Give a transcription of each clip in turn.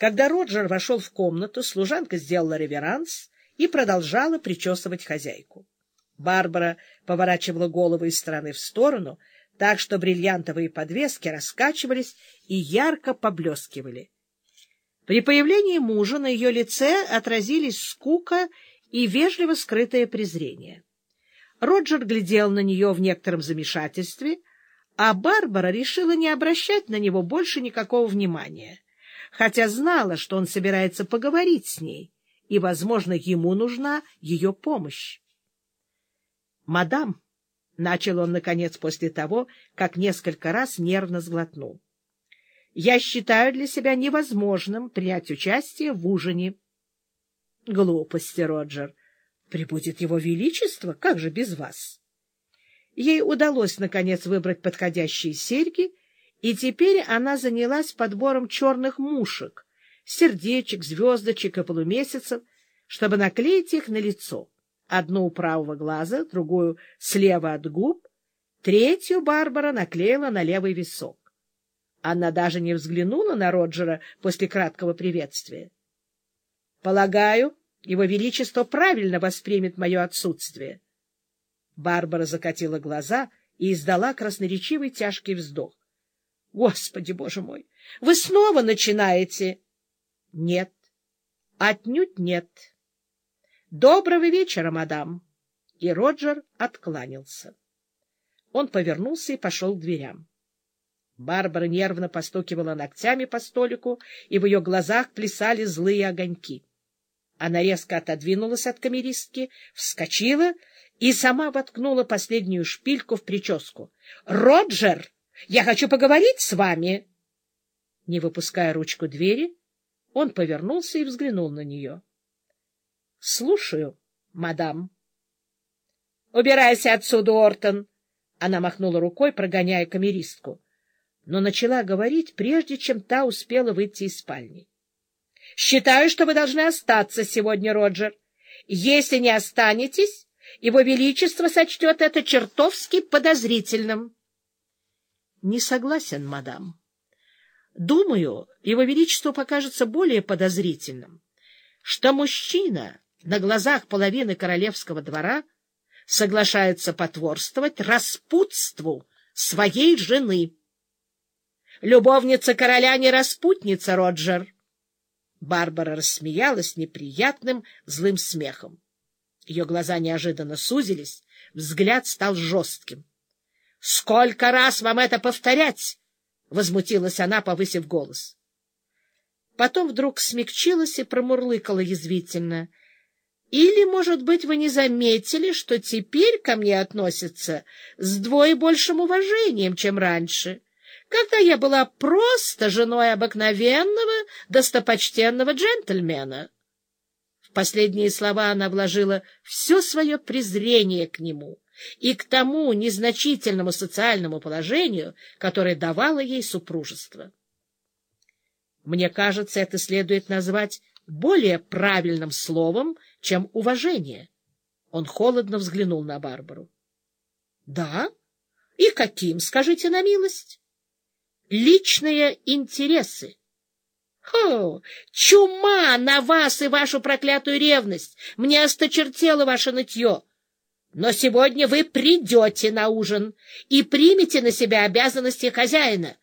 Когда Роджер вошел в комнату, служанка сделала реверанс и продолжала причесывать хозяйку. Барбара поворачивала голову из стороны в сторону, так что бриллиантовые подвески раскачивались и ярко поблескивали. При появлении мужа на ее лице отразились скука и вежливо скрытое презрение. Роджер глядел на нее в некотором замешательстве, а Барбара решила не обращать на него больше никакого внимания, хотя знала, что он собирается поговорить с ней, и, возможно, ему нужна ее помощь. «Мадам», — начал он, наконец, после того, как несколько раз нервно сглотнул, — «я считаю для себя невозможным принять участие в ужине». «Глупости, Роджер. Прибудет его величество, как же без вас? Ей удалось, наконец, выбрать подходящие серьги, и теперь она занялась подбором черных мушек, сердечек, звездочек и полумесяцев, чтобы наклеить их на лицо. Одну у правого глаза, другую слева от губ, третью Барбара наклеила на левый висок. Она даже не взглянула на Роджера после краткого приветствия. — Полагаю, его Величество правильно воспримет мое отсутствие. Барбара закатила глаза и издала красноречивый тяжкий вздох. — Господи, боже мой! Вы снова начинаете? — Нет. — Отнюдь нет. — Доброго вечера, мадам. И Роджер откланялся. Он повернулся и пошел к дверям. Барбара нервно постукивала ногтями по столику, и в ее глазах плясали злые огоньки. Она резко отодвинулась от камеристки, вскочила и сама воткнула последнюю шпильку в прическу. — Роджер, я хочу поговорить с вами! Не выпуская ручку двери, он повернулся и взглянул на нее. — Слушаю, мадам. — Убирайся отсюда, Ортон! Она махнула рукой, прогоняя камеристку, но начала говорить, прежде чем та успела выйти из спальни. Считаю, что вы должны остаться сегодня, Роджер. Если не останетесь, его Величество сочтет это чертовски подозрительным. — Не согласен, мадам. Думаю, его Величество покажется более подозрительным, что мужчина на глазах половины королевского двора соглашается потворствовать распутству своей жены. Любовница короля не распутница, Роджер. Барбара рассмеялась неприятным злым смехом. Ее глаза неожиданно сузились, взгляд стал жестким. — Сколько раз вам это повторять? — возмутилась она, повысив голос. Потом вдруг смягчилась и промурлыкала язвительно. — Или, может быть, вы не заметили, что теперь ко мне относятся с двое большим уважением, чем раньше? — когда я была просто женой обыкновенного, достопочтенного джентльмена. В последние слова она вложила все свое презрение к нему и к тому незначительному социальному положению, которое давало ей супружество. Мне кажется, это следует назвать более правильным словом, чем уважение. Он холодно взглянул на Барбару. — Да? И каким, скажите на милость? личные интересы. Хо, чума на вас и вашу проклятую ревность! Мне осточертело ваше нытье. Но сегодня вы придете на ужин и примете на себя обязанности хозяина.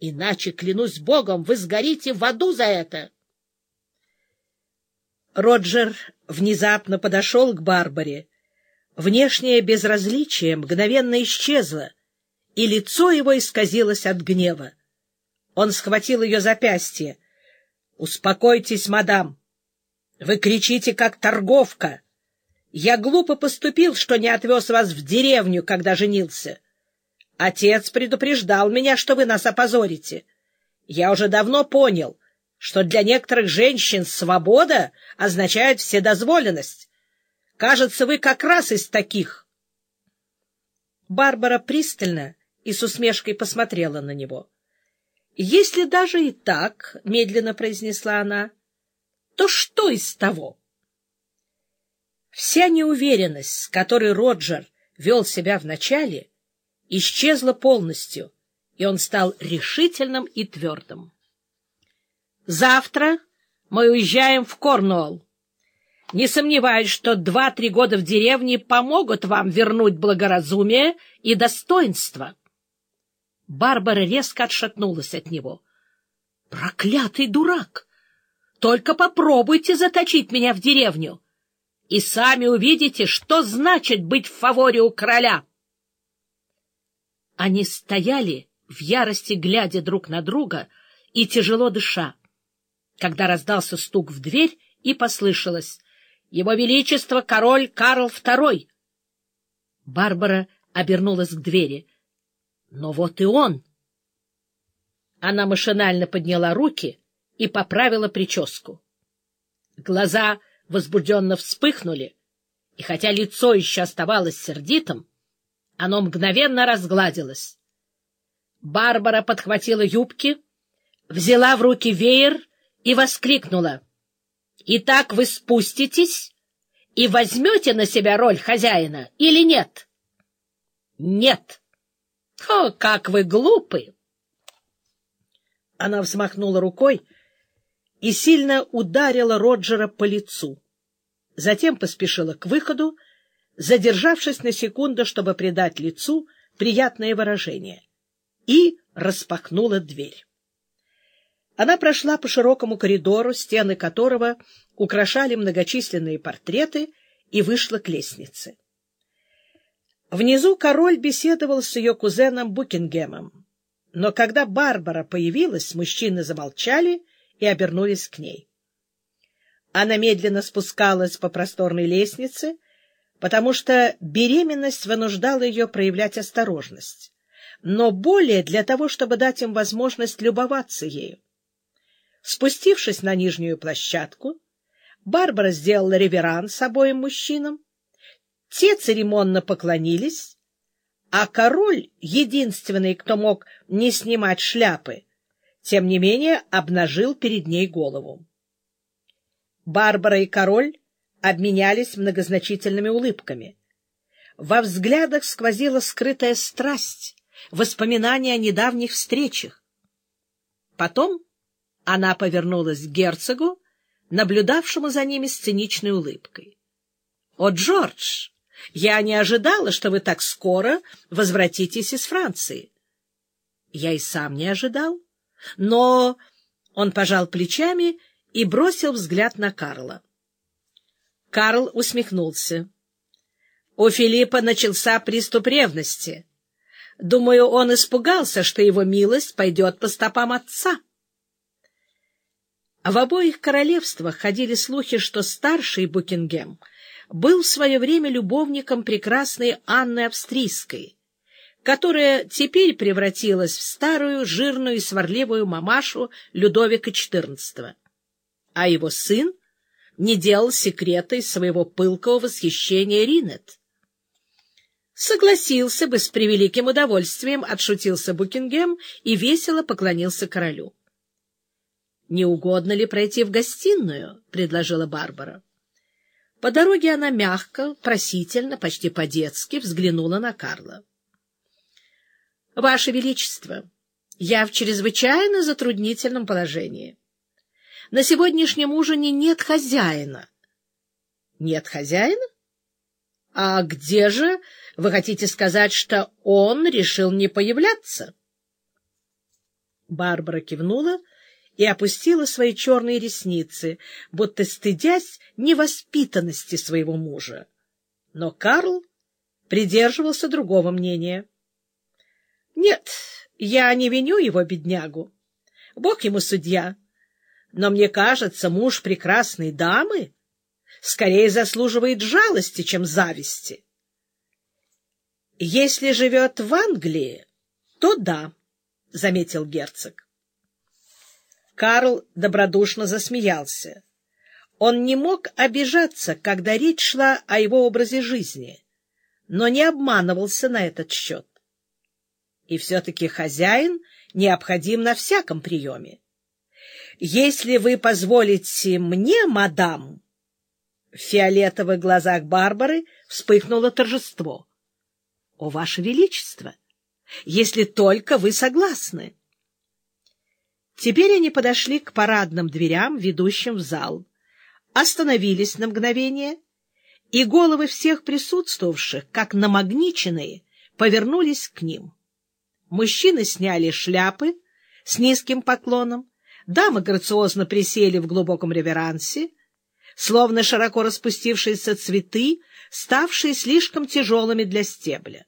Иначе, клянусь богом, вы сгорите в аду за это. Роджер внезапно подошел к Барбаре. Внешнее безразличие мгновенно исчезло и лицо его исказилось от гнева. Он схватил ее запястье. — Успокойтесь, мадам. Вы кричите, как торговка. Я глупо поступил, что не отвез вас в деревню, когда женился. Отец предупреждал меня, что вы нас опозорите. Я уже давно понял, что для некоторых женщин свобода означает вседозволенность. Кажется, вы как раз из таких. Барбара пристально и с усмешкой посмотрела на него. — Если даже и так, — медленно произнесла она, — то что из того? Вся неуверенность, с которой Роджер вел себя вначале, исчезла полностью, и он стал решительным и твердым. Завтра мы уезжаем в Корнуолл. Не сомневаюсь, что два-три года в деревне помогут вам вернуть благоразумие и достоинство. Барбара резко отшатнулась от него. — Проклятый дурак! Только попробуйте заточить меня в деревню, и сами увидите, что значит быть в фаворе у короля. Они стояли в ярости, глядя друг на друга и тяжело дыша, когда раздался стук в дверь и послышалось «Его Величество король Карл II!» Барбара обернулась к двери. «Но вот и он!» Она машинально подняла руки и поправила прическу. Глаза возбужденно вспыхнули, и хотя лицо еще оставалось сердитым, оно мгновенно разгладилось. Барбара подхватила юбки, взяла в руки веер и воскликнула. — Итак вы спуститесь и возьмете на себя роль хозяина или нет? — Нет. — О, как вы глупы! Она взмахнула рукой, — и сильно ударила Роджера по лицу. Затем поспешила к выходу, задержавшись на секунду, чтобы придать лицу приятное выражение, и распахнула дверь. Она прошла по широкому коридору, стены которого украшали многочисленные портреты, и вышла к лестнице. Внизу король беседовал с ее кузеном Букингемом, но когда Барбара появилась, мужчины замолчали и обернулись к ней. Она медленно спускалась по просторной лестнице, потому что беременность вынуждала ее проявлять осторожность, но более для того, чтобы дать им возможность любоваться ею. Спустившись на нижнюю площадку, Барбара сделала реверанс обоим мужчинам, те церемонно поклонились, а король, единственный, кто мог не снимать шляпы, тем не менее обнажил перед ней голову. Барбара и король обменялись многозначительными улыбками. Во взглядах сквозила скрытая страсть, воспоминания о недавних встречах. Потом она повернулась к герцогу, наблюдавшему за ними сценичной улыбкой. — О, Джордж, я не ожидала, что вы так скоро возвратитесь из Франции. — Я и сам не ожидал. Но он пожал плечами и бросил взгляд на Карла. Карл усмехнулся. У Филиппа начался приступ ревности. Думаю, он испугался, что его милость пойдет по стопам отца. В обоих королевствах ходили слухи, что старший Букингем был в свое время любовником прекрасной Анны Австрийской, которая теперь превратилась в старую, жирную и сварливую мамашу Людовика XIV. А его сын не делал секрета из своего пылкого восхищения Ринет. Согласился бы с превеликим удовольствием, отшутился Букингем и весело поклонился королю. — Не угодно ли пройти в гостиную? — предложила Барбара. По дороге она мягко, просительно, почти по-детски взглянула на Карла. Ваше Величество, я в чрезвычайно затруднительном положении. На сегодняшнем ужине нет хозяина. Нет хозяина? А где же вы хотите сказать, что он решил не появляться? Барбара кивнула и опустила свои черные ресницы, будто стыдясь невоспитанности своего мужа. Но Карл придерживался другого мнения. Нет, я не виню его, беднягу. Бог ему судья. Но мне кажется, муж прекрасной дамы скорее заслуживает жалости, чем зависти. Если живет в Англии, то да, — заметил герцог. Карл добродушно засмеялся. Он не мог обижаться, когда речь шла о его образе жизни, но не обманывался на этот счет. И все-таки хозяин необходим на всяком приеме. Если вы позволите мне, мадам... В фиолетовых глазах Барбары вспыхнуло торжество. — О, Ваше Величество! Если только вы согласны! Теперь они подошли к парадным дверям, ведущим в зал, остановились на мгновение, и головы всех присутствовавших, как намагниченные, повернулись к ним. Мужчины сняли шляпы с низким поклоном, дамы грациозно присели в глубоком реверансе, словно широко распустившиеся цветы, ставшие слишком тяжелыми для стебля.